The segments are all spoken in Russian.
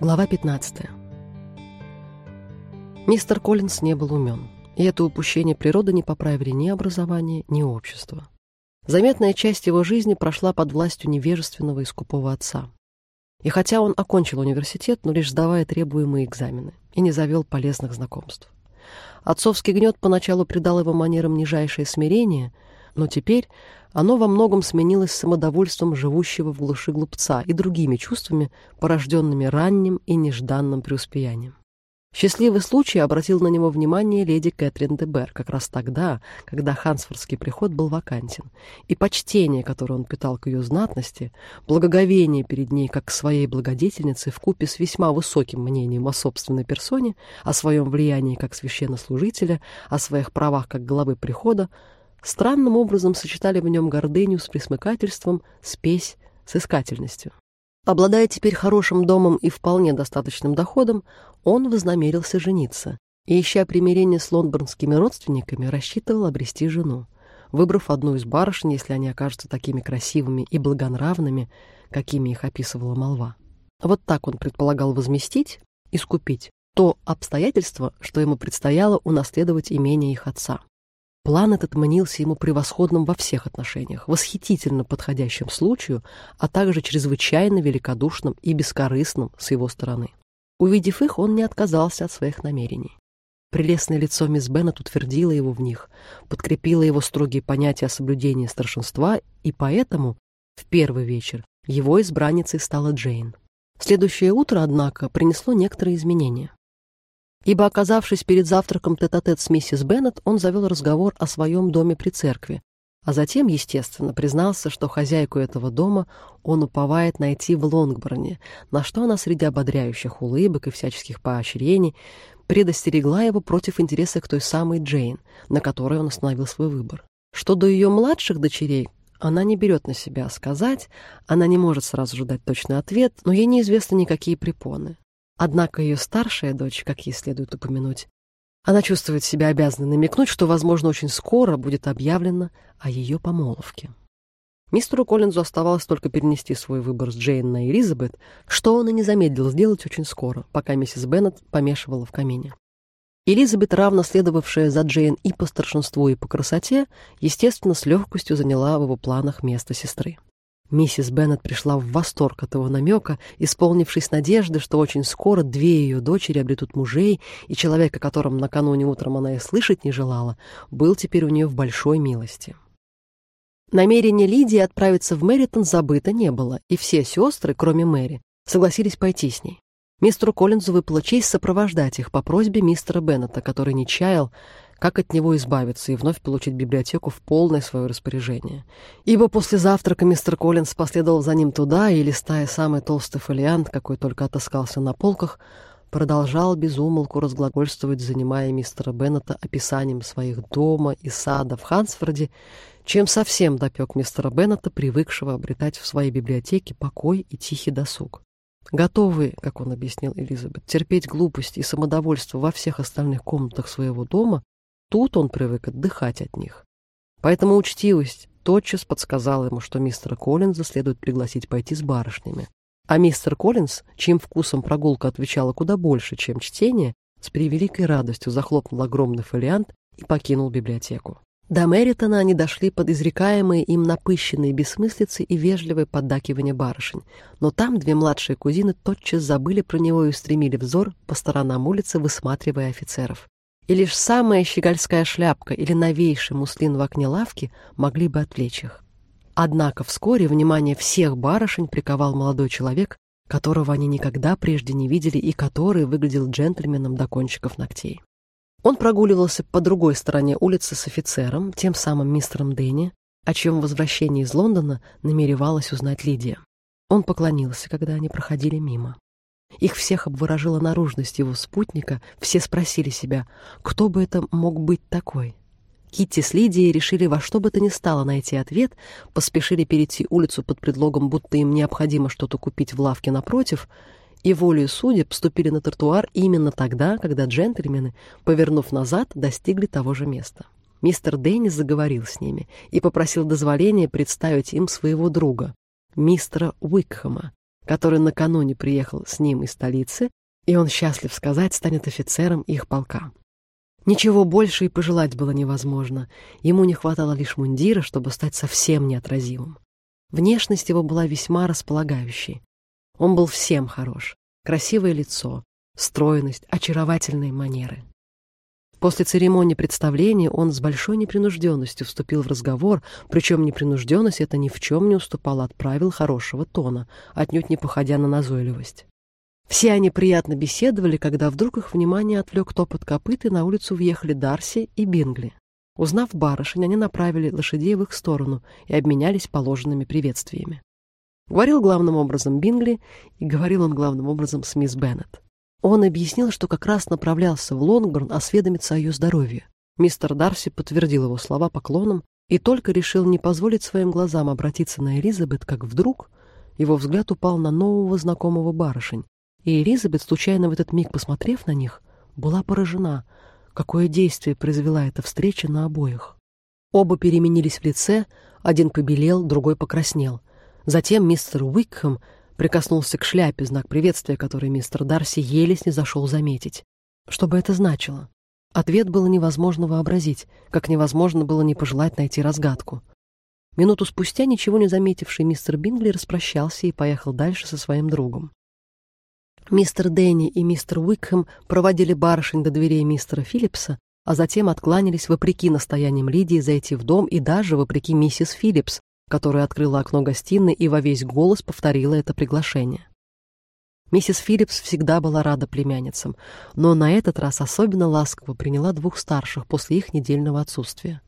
Глава 15. Мистер Коллинс не был умен, и это упущение природы не поправили ни образование, ни общество. Заметная часть его жизни прошла под властью невежественного и скупого отца. И хотя он окончил университет, но лишь сдавая требуемые экзамены, и не завел полезных знакомств. Отцовский гнет поначалу придал его манерам нижайшее смирение, но теперь оно во многом сменилось самодовольством живущего в глуши глупца и другими чувствами, порожденными ранним и нежданным преуспеянием. Счастливый случай обратил на него внимание леди Кэтрин де Бер как раз тогда, когда хансфордский приход был вакантен, и почтение, которое он питал к ее знатности, благоговение перед ней как к своей благодетельнице вкупе с весьма высоким мнением о собственной персоне, о своем влиянии как священнослужителя, о своих правах как главы прихода, странным образом сочетали в нем гордыню с присмыкательством, спесь с искательностью. Обладая теперь хорошим домом и вполне достаточным доходом, он вознамерился жениться и, ища примирение с лондонскими родственниками, рассчитывал обрести жену, выбрав одну из барышень, если они окажутся такими красивыми и благонравными, какими их описывала молва. Вот так он предполагал возместить, искупить то обстоятельство, что ему предстояло унаследовать имение их отца. План этот мнился ему превосходным во всех отношениях, восхитительно подходящим случаю, а также чрезвычайно великодушным и бескорыстным с его стороны. Увидев их, он не отказался от своих намерений. Прелестное лицо мисс Беннет утвердило его в них, подкрепило его строгие понятия о соблюдении старшинства, и поэтому в первый вечер его избранницей стала Джейн. Следующее утро, однако, принесло некоторые изменения ибо, оказавшись перед завтраком тет-а-тет -тет с миссис Беннет, он завел разговор о своем доме при церкви, а затем, естественно, признался, что хозяйку этого дома он уповает найти в Лонгборне, на что она среди ободряющих улыбок и всяческих поощрений предостерегла его против интереса к той самой Джейн, на которой он остановил свой выбор. Что до ее младших дочерей, она не берет на себя сказать, она не может сразу же дать точный ответ, но ей неизвестны никакие препоны. Однако ее старшая дочь, как ей следует упомянуть, она чувствует себя обязанной намекнуть, что, возможно, очень скоро будет объявлено о ее помолвке. Мистеру Коллинзу оставалось только перенести свой выбор с Джейн на Элизабет, что он и не замедлил сделать очень скоро, пока миссис Беннет помешивала в камине. Элизабет, равно следовавшая за Джейн и по старшинству, и по красоте, естественно, с легкостью заняла в его планах место сестры. Миссис Беннет пришла в восторг от его намека, исполнившись надежды, что очень скоро две ее дочери обретут мужей, и человек, о котором накануне утром она и слышать не желала, был теперь у нее в большой милости. Намерение Лидии отправиться в Мэритон забыто не было, и все сестры, кроме Мэри, согласились пойти с ней. Мистеру Коллинзу выпала честь сопровождать их по просьбе мистера Беннета, который не чаял, как от него избавиться и вновь получить библиотеку в полное свое распоряжение. Ибо после завтрака мистер Коллинз последовал за ним туда и, листая самый толстый фолиант, какой только отыскался на полках, продолжал безумолку разглагольствовать, занимая мистера Беннета описанием своих дома и сада в Хансфорде, чем совсем допек мистера Беннета, привыкшего обретать в своей библиотеке покой и тихий досуг. Готовый, как он объяснил Элизабет, терпеть глупость и самодовольство во всех остальных комнатах своего дома, Тут он привык отдыхать от них. Поэтому учтивость тотчас подсказала ему, что мистера Коллинза следует пригласить пойти с барышнями. А мистер Коллинз, чьим вкусом прогулка отвечала куда больше, чем чтение, с превеликой радостью захлопнул огромный фолиант и покинул библиотеку. До Мэритона они дошли под изрекаемые им напыщенные бессмыслицы и вежливое поддакивание барышень, но там две младшие кузины тотчас забыли про него и устремили взор по сторонам улицы, высматривая офицеров и лишь самая щегольская шляпка или новейший муслин в окне лавки могли бы отвлечь их. Однако вскоре внимание всех барышень приковал молодой человек, которого они никогда прежде не видели и который выглядел джентльменом до кончиков ногтей. Он прогуливался по другой стороне улицы с офицером, тем самым мистером Дэнни, о чем возвращении из Лондона намеревалась узнать Лидия. Он поклонился, когда они проходили мимо. Их всех обворожила наружность его спутника, все спросили себя, кто бы это мог быть такой. Китти с Лидией решили во что бы то ни стало найти ответ, поспешили перейти улицу под предлогом, будто им необходимо что-то купить в лавке напротив, и волею судеб вступили на тротуар именно тогда, когда джентльмены, повернув назад, достигли того же места. Мистер Деннис заговорил с ними и попросил дозволения представить им своего друга, мистера Уикхэма, который накануне приехал с ним из столицы, и он, счастлив сказать, станет офицером их полка. Ничего больше и пожелать было невозможно. Ему не хватало лишь мундира, чтобы стать совсем неотразимым. Внешность его была весьма располагающей. Он был всем хорош. Красивое лицо, стройность, очаровательные манеры. После церемонии представления он с большой непринужденностью вступил в разговор, причем непринужденность это ни в чем не уступала от правил хорошего тона, отнюдь не походя на назойливость. Все они приятно беседовали, когда вдруг их внимание отвлек топот копыт, и на улицу въехали Дарси и Бингли. Узнав барышень, они направили лошадей в их сторону и обменялись положенными приветствиями. Говорил главным образом Бингли, и говорил он главным образом с мисс Беннет. Он объяснил, что как раз направлялся в Лонгборн осведомиться о ее здоровье. Мистер Дарси подтвердил его слова поклоном и только решил не позволить своим глазам обратиться на Элизабет, как вдруг его взгляд упал на нового знакомого барышень, и Элизабет, случайно в этот миг посмотрев на них, была поражена, какое действие произвела эта встреча на обоих. Оба переменились в лице, один побелел, другой покраснел. Затем мистер Уикхэм прикоснулся к шляпе, знак приветствия, который мистер Дарси еле снизошел заметить. Что бы это значило? Ответ было невозможно вообразить, как невозможно было не пожелать найти разгадку. Минуту спустя, ничего не заметивший мистер Бингли распрощался и поехал дальше со своим другом. Мистер Дэнни и мистер Уикхэм проводили барышень до дверей мистера Филлипса, а затем откланялись вопреки настояниям Лидии зайти в дом и даже вопреки миссис Филлипс, которая открыла окно гостиной и во весь голос повторила это приглашение. Миссис Филлипс всегда была рада племянницам, но на этот раз особенно ласково приняла двух старших после их недельного отсутствия.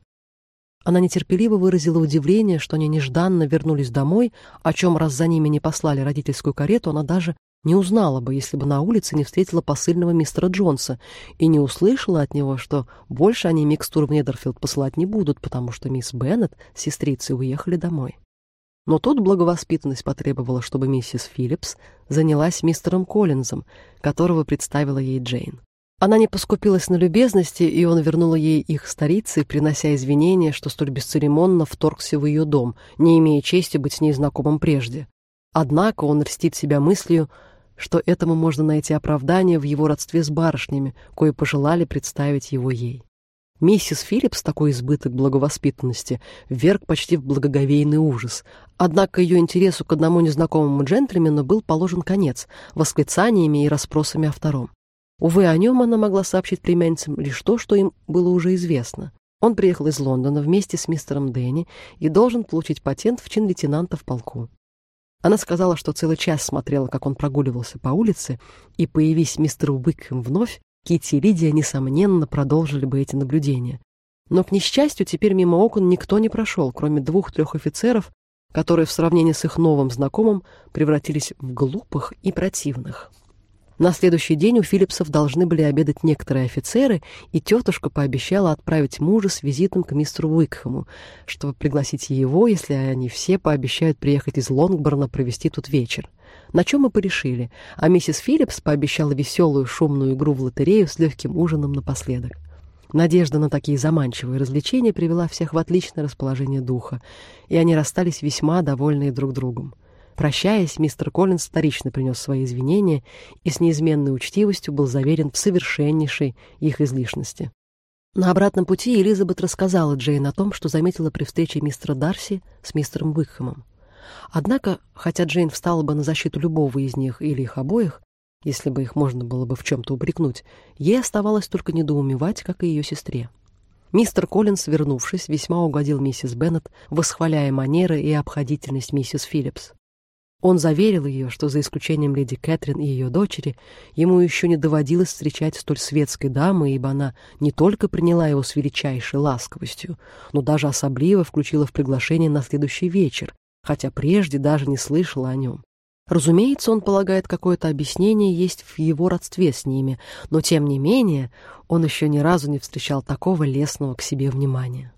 Она нетерпеливо выразила удивление, что они нежданно вернулись домой, о чем раз за ними не послали родительскую карету, она даже не узнала бы, если бы на улице не встретила посыльного мистера Джонса и не услышала от него, что больше они микстур в Недерфилд посылать не будут, потому что мисс Беннет с сестрицей уехали домой. Но тут благовоспитанность потребовала, чтобы миссис Филлипс занялась мистером Коллинзом, которого представила ей Джейн. Она не поскупилась на любезности, и он вернула ей их старицей, принося извинения, что столь бесцеремонно вторгся в ее дом, не имея чести быть с ней знакомым прежде. Однако он растит себя мыслью, что этому можно найти оправдание в его родстве с барышнями, кое пожелали представить его ей. Миссис Филлипс такой избыток благовоспитанности вверг почти в благоговейный ужас. Однако ее интересу к одному незнакомому джентльмену был положен конец восклицаниями и расспросами о втором. Увы, о нем она могла сообщить племянницам лишь то, что им было уже известно. Он приехал из Лондона вместе с мистером Дэнни и должен получить патент в чин лейтенанта в полку. Она сказала, что целый час смотрела, как он прогуливался по улице, и, появись мистер Уикхэм вновь, Китти и Лидия, несомненно, продолжили бы эти наблюдения. Но, к несчастью, теперь мимо окон никто не прошел, кроме двух-трех офицеров, которые в сравнении с их новым знакомым превратились в глупых и противных. На следующий день у Филлипсов должны были обедать некоторые офицеры, и тетушка пообещала отправить мужа с визитом к мистеру Уикхэму, чтобы пригласить его, если они все пообещают приехать из Лонгборна провести тут вечер. На чем мы порешили, а миссис Филлипс пообещала веселую шумную игру в лотерею с легким ужином напоследок. Надежда на такие заманчивые развлечения привела всех в отличное расположение духа, и они расстались весьма довольные друг другом. Прощаясь, мистер Коллинз вторично принес свои извинения и с неизменной учтивостью был заверен в совершеннейшей их излишности. На обратном пути Элизабет рассказала Джейн о том, что заметила при встрече мистера Дарси с мистером Уикхэмом. Однако, хотя Джейн встала бы на защиту любого из них или их обоих, если бы их можно было бы в чем-то упрекнуть, ей оставалось только недоумевать, как и ее сестре. Мистер Коллинс, вернувшись, весьма угодил миссис Беннет, восхваляя манеры и обходительность миссис Филлипс. Он заверил ее, что за исключением леди Кэтрин и ее дочери, ему еще не доводилось встречать столь светской дамы, ибо она не только приняла его с величайшей ласковостью, но даже особливо включила в приглашение на следующий вечер, хотя прежде даже не слышала о нем. Разумеется, он полагает, какое-то объяснение есть в его родстве с ними, но тем не менее он еще ни разу не встречал такого лестного к себе внимания.